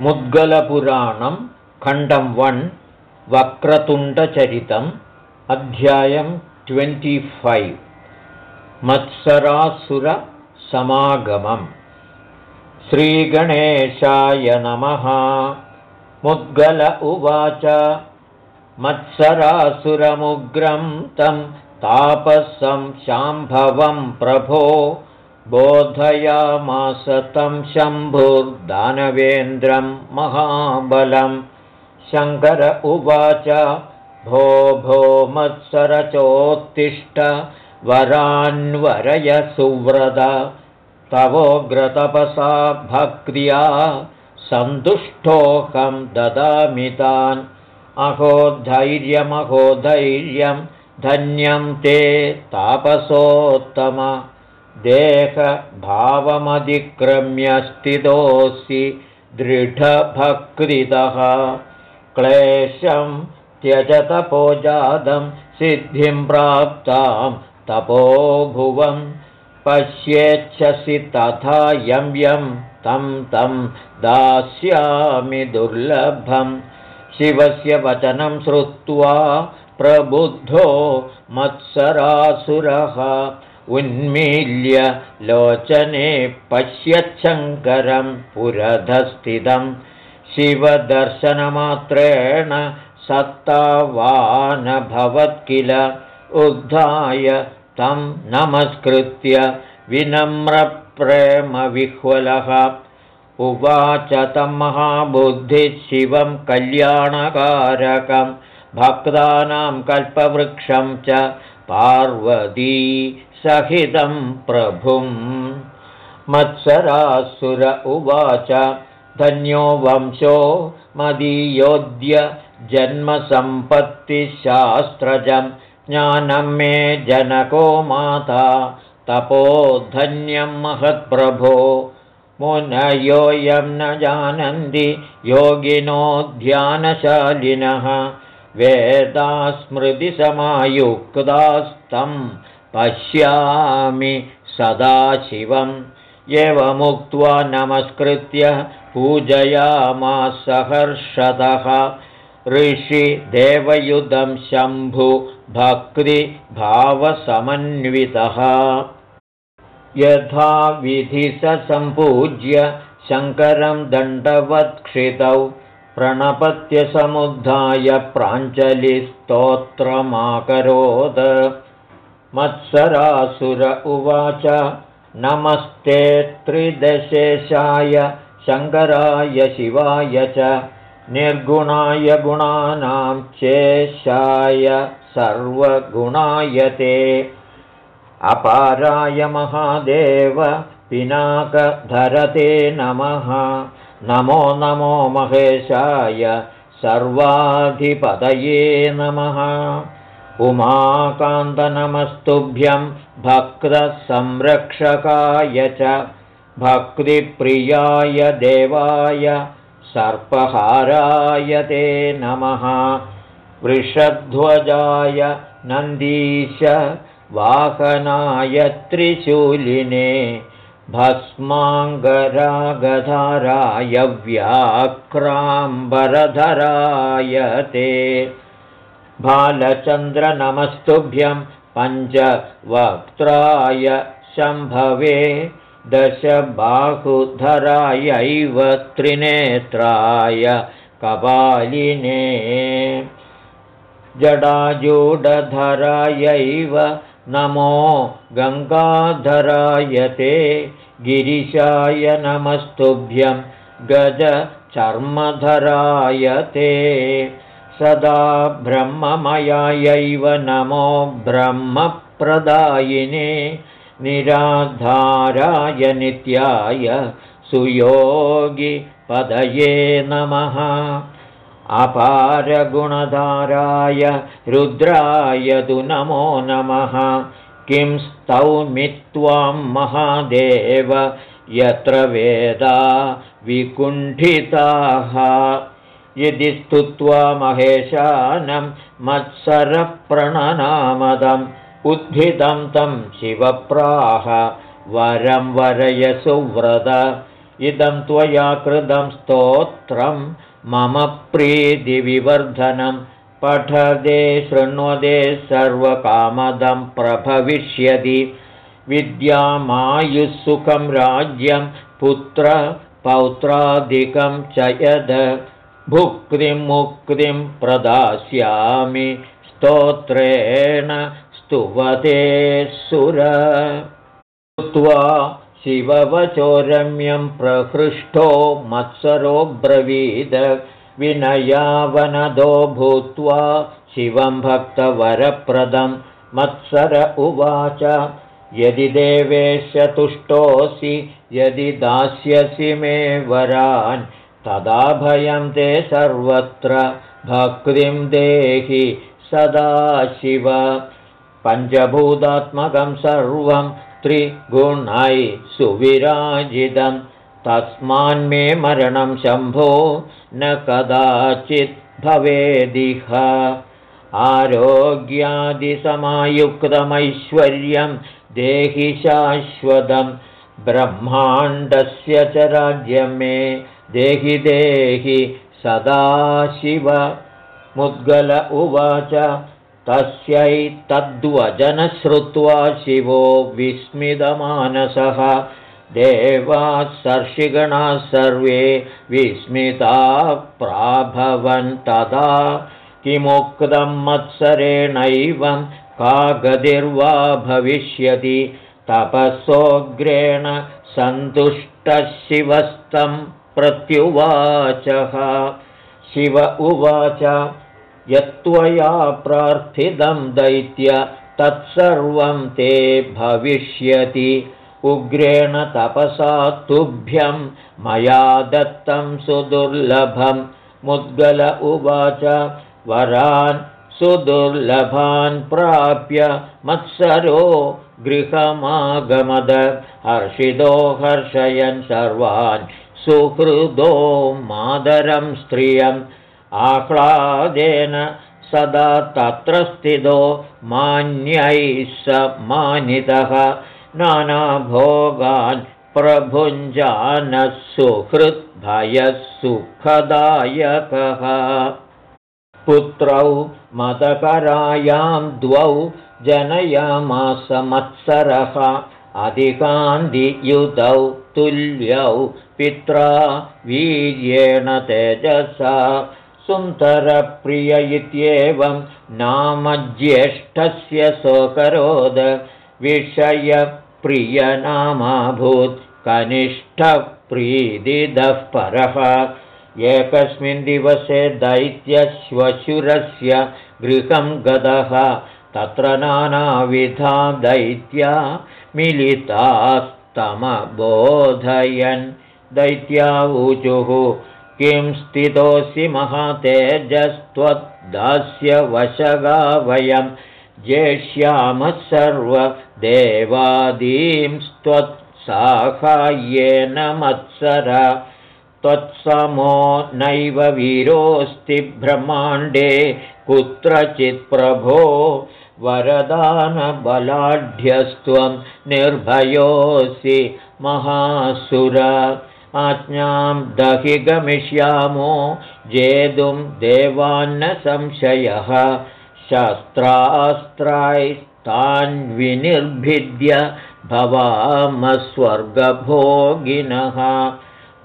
मुद्गलपुराणं खण्डं वन् वक्रतुण्डचरितम् अध्यायं ट्वेण्टिफैव् मत्सरासुरसमागमम्। श्रीगणेशाय नमः। मुद्गल उवाच। मत्सरासुरमुग्रं तं तापसं शाम्भवं प्रभो बोधयामास तं शम्भुर्दानवेन्द्रं महाबलं। शङ्कर उवाच भो भो मत्सरचोत्तिष्ठ वरान्वरय सुव्रत। तवोग्रतपसा भक्त्या सन्तुष्टोऽहं ददामि तान्। अहो धैर्यमहो धैर्यं धन्यं ते तापसोत्तम देहभावमधिक्रम्य स्थितोऽसि दृढभक्तितः। क्लेशं त्यजतपोजातं सिद्धिं प्राप्तां तपोभुवं। पश्येच्छसि तथा यं यं तं तं दास्यामि दुर्लभं। शिवस्य वचनं श्रुत्वा प्रबुद्धो मत्सरासुरः उन्मील्य लोचने पश्यच्छङ्करं पुरधस्थितं शिवदर्शनमात्रेण सत्तावानभवत् किल उद्धाय तं नमस्कृत्य विनम्रप्रेमविह्वलः। उवाच तं महाबुद्धिः शिवं कल्याणकारकं भक्तानां कल्पवृक्षं च पार्वती सहितं प्रभुम्। मत्सरासुर उवाच धन्यो वंशो मदीयोद्य जन्मसम्पत्तिशास्त्रजं ज्ञानं मे जनको माता। तपोधन्यं महत्प्रभो मुनयोऽयं न जानन्ति योगिनो ध्यानशालिनः वेदास्मृतिसमायुक्तास्तं पश्यामि सदाशिवम् एवमुक्त्वा नमस्कृत्य पूजयामासहर्षदः ऋषिदेवयुधं शम्भुभक्तिभावसमन्वितः यथा विधि स सम्पूज्य शङ्करं दण्डवत्क्षितौ प्रणपत्यसमुद्धाय प्राञ्जलिस्तोत्रमाकरोद। मत्सरासुर उवाच नमस्ते त्रिदशेशाय शङ्कराय शिवाय च निर्गुणाय गुणानां चेशाय सर्वगुणाय ते। अपाराय महादेव पिनाकधरते नमः नमो नमो महेशाय सर्वाधिपतये नमः। उमाकान्तनमस्तुभ्यं भक्तसंरक्षकाय च भक्तिप्रियाय देवाय सर्पहाराय ते नमः। वृषध्वजाय नन्दीश वाहनाय त्रिशूलिने भस्माङ्गरागधाराय व्याक्राम्बरधराय ते। बालचन्द्रनमस्तुभ्यं पञ्चवक्त्राय शम्भवे दशबाहुधरायैव त्रिनेत्राय कपालिने। जडाजूढधरायैव नमो गङ्गाधराय ते गिरिशाय नमस्तुभ्यं गजचर्मधराय ते सदा ब्रह्ममयायैव नमो ब्रह्मप्रदायिने निराधाराय नित्याय सुयोगिपदये नमः अपारगुणधाराय रुद्राय तु नमो नमः। किं स्तौमि त्वां महादेव यत्र वेदा विकुण्ठिताः। यदि स्तुत्वा महेशानं मत्सरप्रणनामदम् उद्धितं तं शिवप्राह वरं वरय सुव्रत इदं त्वया कृतं स्तोत्रं मम प्रीतिविवर्धनं पठदे शृण्वदे सर्वकामदं प्रभविष्यति। विद्यामायुःसुखं राज्यं पुत्र पौत्रादिकं च यद्। भुक्तिं मुक्तिं प्रदास्यामि स्तोत्रेण स्तुवते सुर शिववचोरम्यं प्रहृष्टो मत्सरो ब्रवीद। विनयावनदो भूत्वा शिवं भक्तवरप्रदं मत्सर उवाच। यदि देवेश तुष्टोऽसि यदि दास्यसि मे वरान् तदा भयं ते सर्वत्र भक्तिं देहि सदा शिव पञ्चभूतात्मकं सर्वं त्रिगुणै सुविराजितं। तस्मान्मे मरणं शम्भो न कदाचित् भवेदिह। आरोग्यादिसमायुक्तमैश्वर्यं देहि शाश्वतं। ब्रह्माण्डस्य च राज्यं मे देहि देहि सदाशिव मुद्गल उवाच तस्यैतद्वचनश्रुत्वा शिवो विस्मितमानसः। देवाः सर्षिगणाः सर्वे विस्मिताः प्राभवन्तदा किमुक्तं मत्सरेणैवं का गतिर्वा भविष्यति। तपसोऽग्रेण सन्तुष्टः शिवस्तं प्रत्युवाचः। शिव उवाच यत्त्वया प्रार्थितं दैत्य तत्सर्वं ते भविष्यति। उग्रेण तपसा तुभ्यं मया दत्तं सुदुर्लभं। मुद्गल उवाच वरान् सुदुर्लभान् प्राप्य मत्सरो गृहमागमद। हर्षिदो हर्षयन् सर्वान् सुहृदो मादरं स्त्रियम् आह्लादेन सदा तत्र स्थितो मान्यैः स मानितः नानाभोगान् प्रभुञ्जानः सुहृद्भयः सुखदायकः पुत्रौ मदकरायां द्वौ जनयामासमत्सरः अधिकान्तियुतौ तुल्यौ पित्रा वीर्येण तेजसा सुन्दरप्रिय इत्येवं नाम ज्येष्ठस्य सोऽकरोद विषयप्रियनामाभूत् कनिष्ठप्रीदिदः परः। एकस्मिन् दिवसे दैत्यश्वशुरस्य गृहं गतः तत्र नानाविधा दैत्या मिलितास्तमबोधयन्। दैत्यावूचुः किं स्थितोऽसि महातेजस्त्वद्दास्य वशगा वयं जेष्यामः सर्वदेवादींस्त्वत्साहाय्येन मत्सर। त्वत्समो नैव वीरोऽस्ति ब्रह्माण्डे कुत्रचित्प्रभो वरदानबलाढ्यस्त्वं निर्भयोऽसि महासुर आज्ञां दहि गमिष्यामो जेतुं देवान्न संशयः। शस्त्रास्त्रास्तान् विनिर्भिद्य भवामस्वर्गभोगिनः।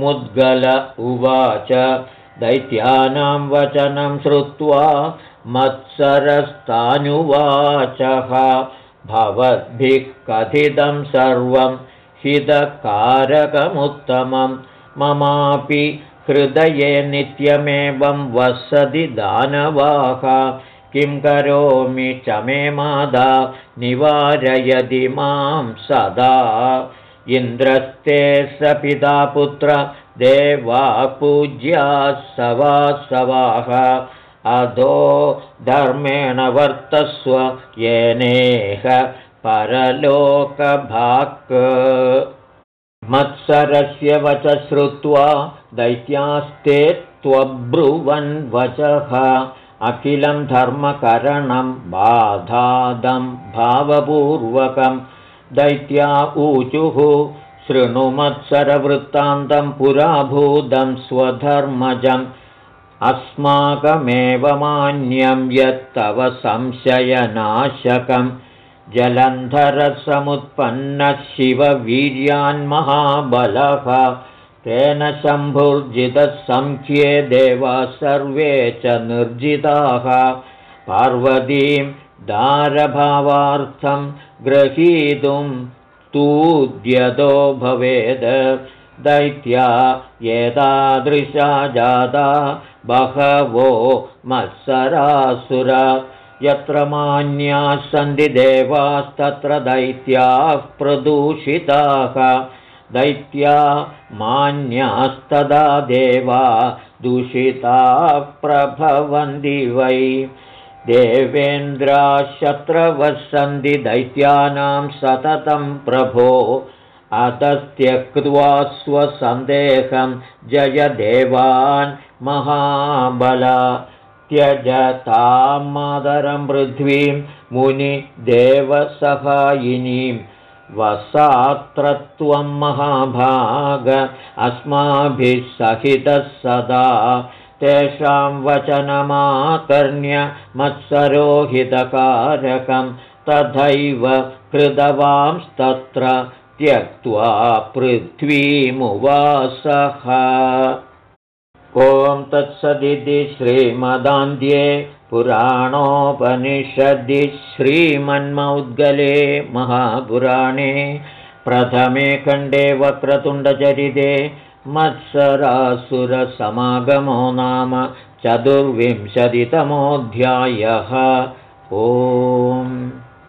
मुद्गल उवाच दैत्यानां वचनं श्रुत्वा मत्सरस्तानुवाचः। भवद्भिः कथितं सर्वं हितकारकमुत्तमं ममापि हृदये नित्यमेवं वसति दानवाः। किं करोमि च मे मादा? निवारयति मां सदा। इन्द्रस्ते स पिता पुत्र देवा पूज्या सवासवाः अधो धर्मेण वर्तस्व येनेह परलोकभाक्। मत्सरस्य वच श्रुत्वा दैत्यास्ते त्वब्रुवन् वचः। अखिलं धर्मकरणं बाधादं भावपूर्वकम् दैत्या ऊचुः शृणुमत्सरवृत्तान्तं पुराभूतं स्वधर्मजम्। अस्माकमेव मान्यं यत्तव संशयनाशकं जलन्धरसमुत्पन्नः शिववीर्यान्महाबलः तेन शम्भुर्जितसङ्ख्ये देवाः सर्वे च निर्जिताः। पार्वतीं दारभावार्थं ग्रहीतुं तूद्यतो भवेद्। दैत्या एतादृशा जाता बहवो मत्सरासुर यत्र मान्याः सन्ति देवास्तत्र दैत्याः प्रदूषिताः। दैत्या मान्यास्तदा देवा दूषिताः प्रभवन्ति वै। देवेन्द्राशत्रवः सन्ति दैत्यानां सततं प्रभो। अतस्त्यक्त्वा स्वसन्देहं जयदेवान् महाबल त्यजतां मातरं पृथ्वीं मुनिदेवसहायिनीं वसात्र त्वं महाभाग अस्माभिः सहितः सदा तेषां वचनमाकर्ण्य मत्सरोहितकारकं तथैव कृतवांस्तत्र त्यक्त्वा पृथ्वीमुवासः ॐ तत्सदिति श्रीमदान्ध्ये पुराणोपनिषदि श्रीमन्मौद्गले महापुराणे प्रथमे खण्डे वक्रतुण्डचरिते मत्सरासुरसमागमो नाम चतुर्विंशतितमोऽध्यायः। ओम्